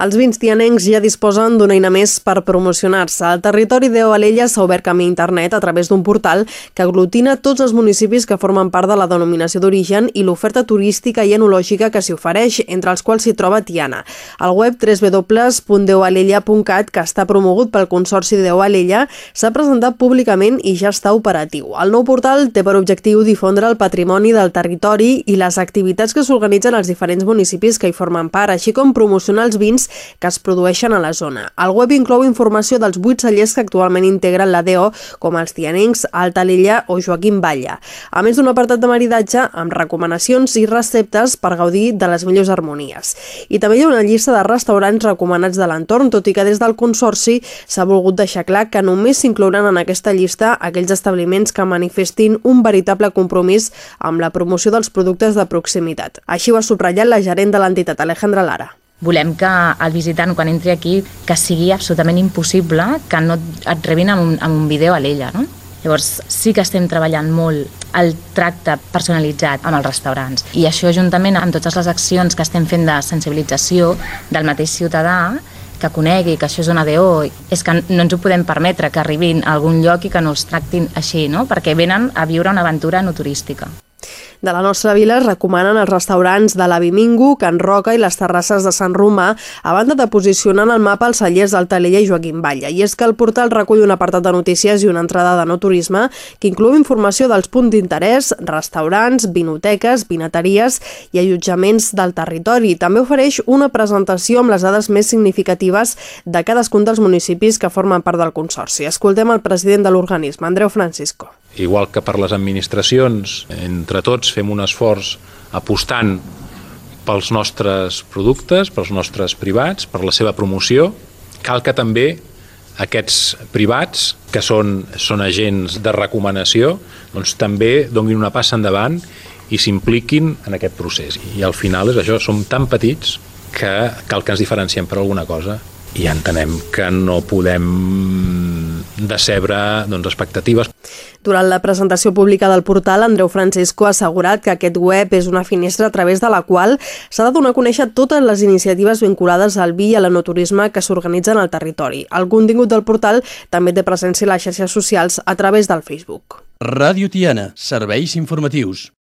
Els vins tianencs ja disposen d'una eina més per promocionar-se. El territori d'Eoalella s'ha obert camí a internet a través d'un portal que aglutina tots els municipis que formen part de la denominació d'origen i l'oferta turística i enològica que s'hi ofereix, entre els quals s'hi troba Tiana. El web www.deoalella.cat, que està promogut pel Consorci d'Eoalella, s'ha presentat públicament i ja està operatiu. El nou portal té per objectiu difondre el patrimoni del territori i les activitats que s'organitzen als diferents municipis que hi formen part, així com promocionar els vins vins que es produeixen a la zona. El web inclou informació dels vuit cellers que actualment integren la DO, com els Tianencs, Alta Lilla o Joaquim Batlle, a més d'un apartat de maridatge amb recomanacions i receptes per gaudir de les millors harmonies. I també hi ha una llista de restaurants recomanats de l'entorn, tot i que des del Consorci s'ha volgut deixar clar que només s'inclouran en aquesta llista aquells establiments que manifestin un veritable compromís amb la promoció dels productes de proximitat. Així ho ha subratllat la gerent de l'entitat, Alejandra Lara. Volem que el visitant, quan entri aquí, que sigui absolutament impossible que no et rebin amb un, amb un vídeo a l'ella, no? Llavors, sí que estem treballant molt el tracte personalitzat amb els restaurants. I això, juntament amb totes les accions que estem fent de sensibilització del mateix ciutadà, que conegui que això és una DO, és que no ens ho podem permetre que arribin a algun lloc i que no els tractin així, no? perquè venen a viure una aventura no turística de la nostra vila es recomanen els restaurants de l'Avi Mingo, Can Roca i les terrasses de Sant Romà, a banda de posicionar en el mapa els cellers Talella i Joaquim Batlle. I és que el portal recull un apartat de notícies i una entrada de no turisme que inclou informació dels punts d'interès, restaurants, vinoteques, vinateries i allotjaments del territori. També ofereix una presentació amb les dades més significatives de cadascun dels municipis que formen part del Consorci. Escoltem el president de l'organisme, Andreu Francisco. Igual que per les administracions, entre tots fem un esforç apostant pels nostres productes, pels nostres privats, per la seva promoció, cal que també aquests privats, que són, són agents de recomanació, doncs també donin una passa endavant i s'impliquin en aquest procés. I al final és això, som tan petits que cal que ens diferenciem per alguna cosa i entenem que no podem decebre doncs, expectatives. Durant la presentació pública del portal, Andreu Francisco ha assegurat que aquest web és una finestra a través de la qual s'ha de donar a conèixer totes les iniciatives vinculades al vi i a l'enoturisme que s'organitzen al territori. El contingut del portal també té presència a les xarxes socials a través del Facebook. Ràdio Tiana, serveis informatius.